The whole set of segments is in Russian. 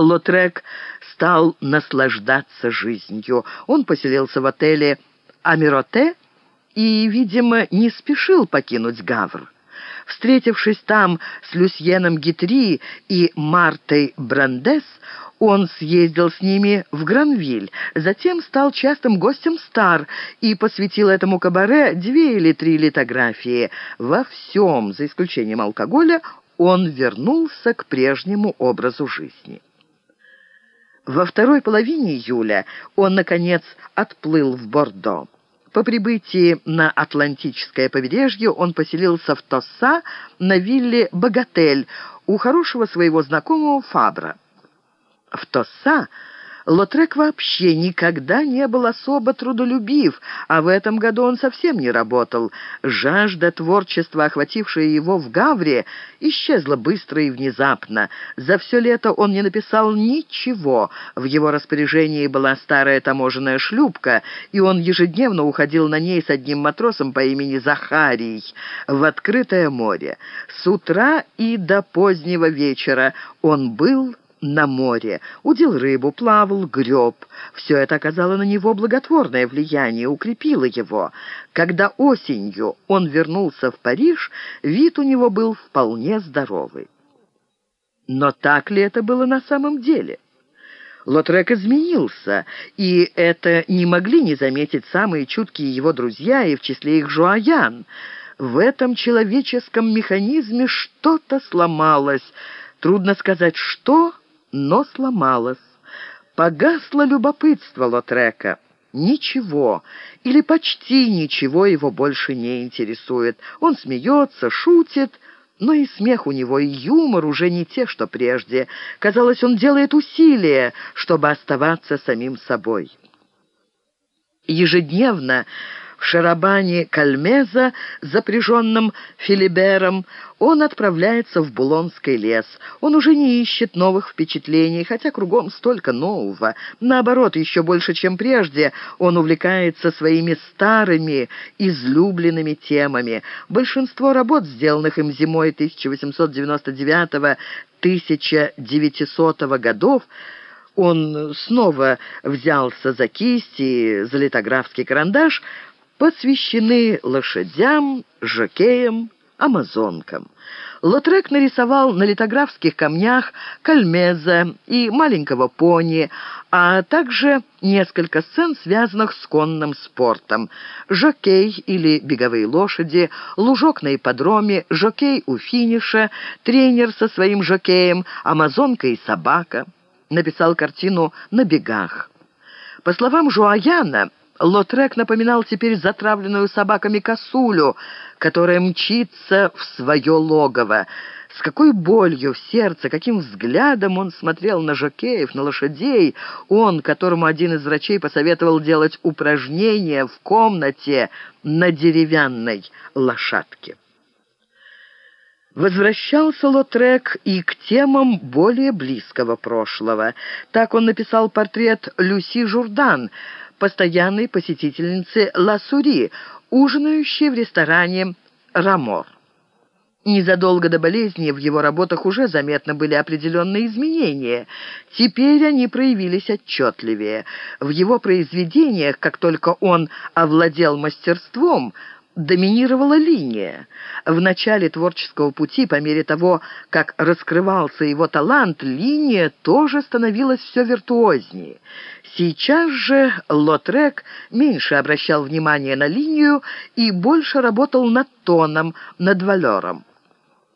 Лотрек стал наслаждаться жизнью. Он поселился в отеле «Амироте» и, видимо, не спешил покинуть Гавр. Встретившись там с Люсьеном Гитри и Мартой Брандес, он съездил с ними в Гранвиль, затем стал частым гостем Стар и посвятил этому кабаре две или три литографии. Во всем, за исключением алкоголя, он вернулся к прежнему образу жизни. Во второй половине июля он, наконец, отплыл в Бордо. По прибытии на Атлантическое побережье он поселился в Тосса на вилле «Богатель» у хорошего своего знакомого Фабра. В Тосса Лотрек вообще никогда не был особо трудолюбив, а в этом году он совсем не работал. Жажда творчества, охватившая его в Гавре, исчезла быстро и внезапно. За все лето он не написал ничего. В его распоряжении была старая таможенная шлюпка, и он ежедневно уходил на ней с одним матросом по имени Захарий в открытое море. С утра и до позднего вечера он был на море, удил рыбу, плавал, греб. Все это оказало на него благотворное влияние, укрепило его. Когда осенью он вернулся в Париж, вид у него был вполне здоровый. Но так ли это было на самом деле? Лотрек изменился, и это не могли не заметить самые чуткие его друзья, и в числе их Жуаян. В этом человеческом механизме что-то сломалось. Трудно сказать, что но сломалась. Погасло любопытство Лотрека. Ничего, или почти ничего его больше не интересует. Он смеется, шутит, но и смех у него, и юмор уже не те, что прежде. Казалось, он делает усилия, чтобы оставаться самим собой. Ежедневно в шарабане Кальмеза, запряженном Филибером, он отправляется в Булонский лес. Он уже не ищет новых впечатлений, хотя кругом столько нового. Наоборот, еще больше, чем прежде, он увлекается своими старыми, излюбленными темами. Большинство работ, сделанных им зимой 1899-1900 годов, он снова взялся за кисть и за литографский карандаш – посвящены лошадям, жокеям, амазонкам. Лотрек нарисовал на литографских камнях кальмеза и маленького пони, а также несколько сцен, связанных с конным спортом. Жокей или беговые лошади, лужок на ипподроме, жокей у финиша, тренер со своим жокеем, амазонка и собака. Написал картину «На бегах». По словам Жуаяна, Лотрек напоминал теперь затравленную собаками косулю, которая мчится в свое логово. С какой болью в сердце, каким взглядом он смотрел на жокеев, на лошадей. Он, которому один из врачей посоветовал делать упражнения в комнате на деревянной лошадке. Возвращался Лотрек и к темам более близкого прошлого. Так он написал портрет Люси Журдан – постоянной посетительницы Ласури, ужинающей в ресторане «Рамор». Незадолго до болезни в его работах уже заметно были определенные изменения. Теперь они проявились отчетливее. В его произведениях, как только он овладел мастерством, доминировала линия. В начале творческого пути, по мере того, как раскрывался его талант, линия тоже становилась все виртуознее. Сейчас же Лотрек меньше обращал внимание на линию и больше работал над тоном, над валером.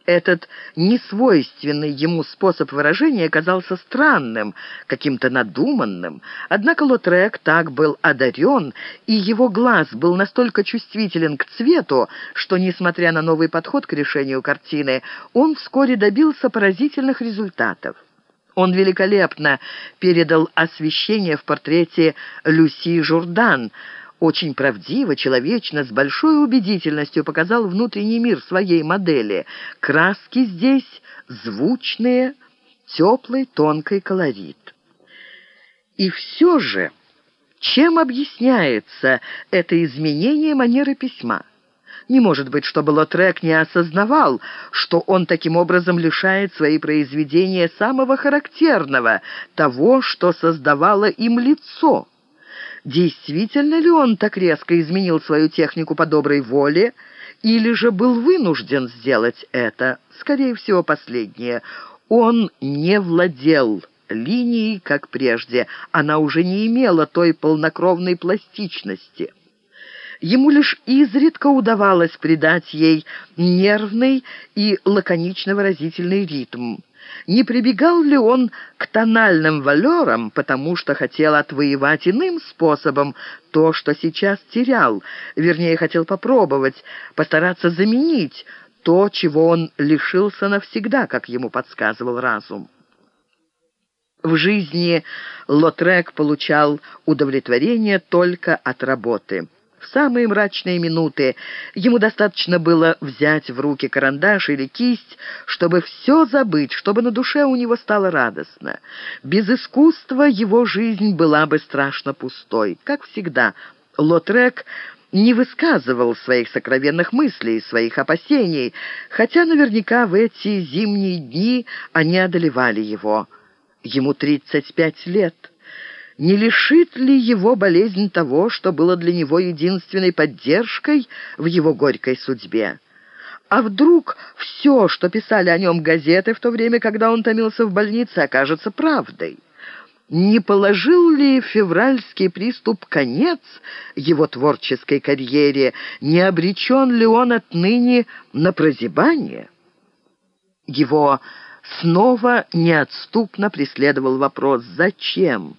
Этот несвойственный ему способ выражения казался странным, каким-то надуманным. Однако Лотрек так был одарен, и его глаз был настолько чувствителен к цвету, что, несмотря на новый подход к решению картины, он вскоре добился поразительных результатов. Он великолепно передал освещение в портрете Люси Журдан, очень правдиво, человечно, с большой убедительностью показал внутренний мир своей модели. Краски здесь звучные, теплый, тонкий колорит. И все же, чем объясняется это изменение манеры письма? Не может быть, чтобы Лотрек не осознавал, что он таким образом лишает свои произведения самого характерного, того, что создавало им лицо. Действительно ли он так резко изменил свою технику по доброй воле, или же был вынужден сделать это? Скорее всего, последнее. Он не владел линией, как прежде. Она уже не имела той полнокровной пластичности. Ему лишь изредка удавалось придать ей нервный и лаконично-выразительный ритм. Не прибегал ли он к тональным валерам, потому что хотел отвоевать иным способом то, что сейчас терял, вернее, хотел попробовать, постараться заменить то, чего он лишился навсегда, как ему подсказывал разум. В жизни Лотрек получал удовлетворение только от работы. Самые мрачные минуты ему достаточно было взять в руки карандаш или кисть, чтобы все забыть, чтобы на душе у него стало радостно. Без искусства его жизнь была бы страшно пустой. Как всегда, Лотрек не высказывал своих сокровенных мыслей, своих опасений, хотя наверняка в эти зимние дни они одолевали его. Ему 35 лет. Не лишит ли его болезнь того, что было для него единственной поддержкой в его горькой судьбе? А вдруг все, что писали о нем газеты в то время, когда он томился в больнице, окажется правдой? Не положил ли февральский приступ конец его творческой карьере? Не обречен ли он отныне на прозябание? Его снова неотступно преследовал вопрос «Зачем?».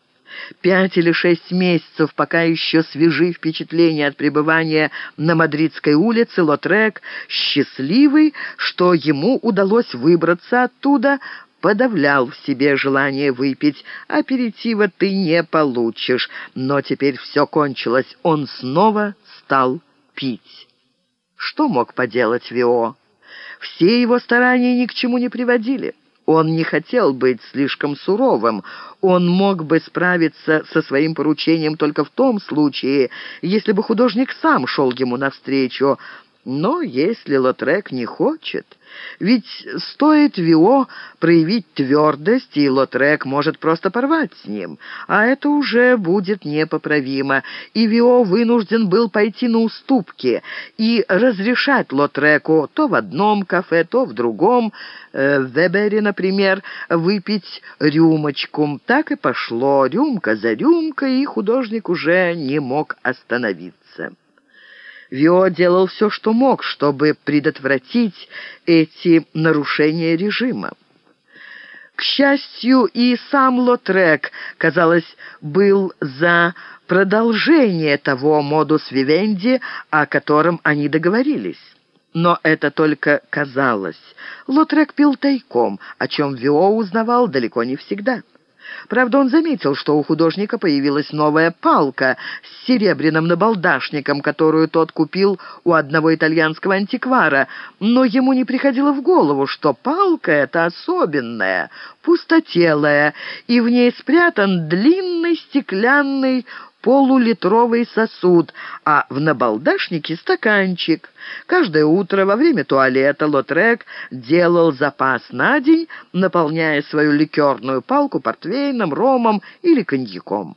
Пять или шесть месяцев, пока еще свежи впечатления от пребывания на Мадридской улице, Лотрек, счастливый, что ему удалось выбраться оттуда, подавлял в себе желание выпить. Аперитива ты не получишь. Но теперь все кончилось. Он снова стал пить. Что мог поделать Вио? Все его старания ни к чему не приводили. Он не хотел быть слишком суровым. Он мог бы справиться со своим поручением только в том случае, если бы художник сам шел ему навстречу, но если Лотрек не хочет... Ведь стоит Вио проявить твердость, и Лотрек может просто порвать с ним, а это уже будет непоправимо, и Вио вынужден был пойти на уступки и разрешать Лотреку то в одном кафе, то в другом, э, в Вебере, например, выпить рюмочку. Так и пошло, рюмка за рюмкой, и художник уже не мог остановиться. Вио делал все, что мог, чтобы предотвратить эти нарушения режима. К счастью, и сам Лотрек, казалось, был за продолжение того модус вивенди, о котором они договорились. Но это только казалось. Лотрек пил тайком, о чем Вио узнавал далеко не всегда. Правда, он заметил, что у художника появилась новая палка с серебряным набалдашником, которую тот купил у одного итальянского антиквара, но ему не приходило в голову, что палка эта особенная, пустотелая, и в ней спрятан длинный стеклянный полулитровый сосуд, а в набалдашнике стаканчик. Каждое утро во время туалета Лотрек делал запас на день, наполняя свою ликерную палку портвейном, ромом или коньяком.